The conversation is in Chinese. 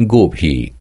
गोभी